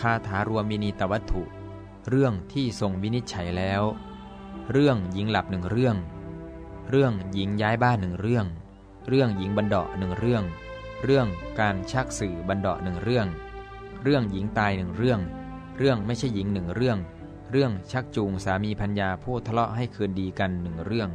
คาถารวมมินีตวัตถุ เรื่องที่ทรงวินิจฉัยแล้ว เรื่องหญิงหลับหนึ่งเรื่อง เรื่องหญิงย้ายบ้านหนึ่งเรื่อง เรื่องหญิงบันเดาะหนึ่งเรื่อง เรื่องการชักสื่อบันเดาะหนึ่งเรื่อง เรื่องหญิงตายหนึ่งเรื่อง เรื่องไม่ใช่หญิงหนึ่งเรื่อง เรื่องชักจูงสามีพัญญาผู้ทะเลาะให้คืนดีกันหนึ่งเรื่อง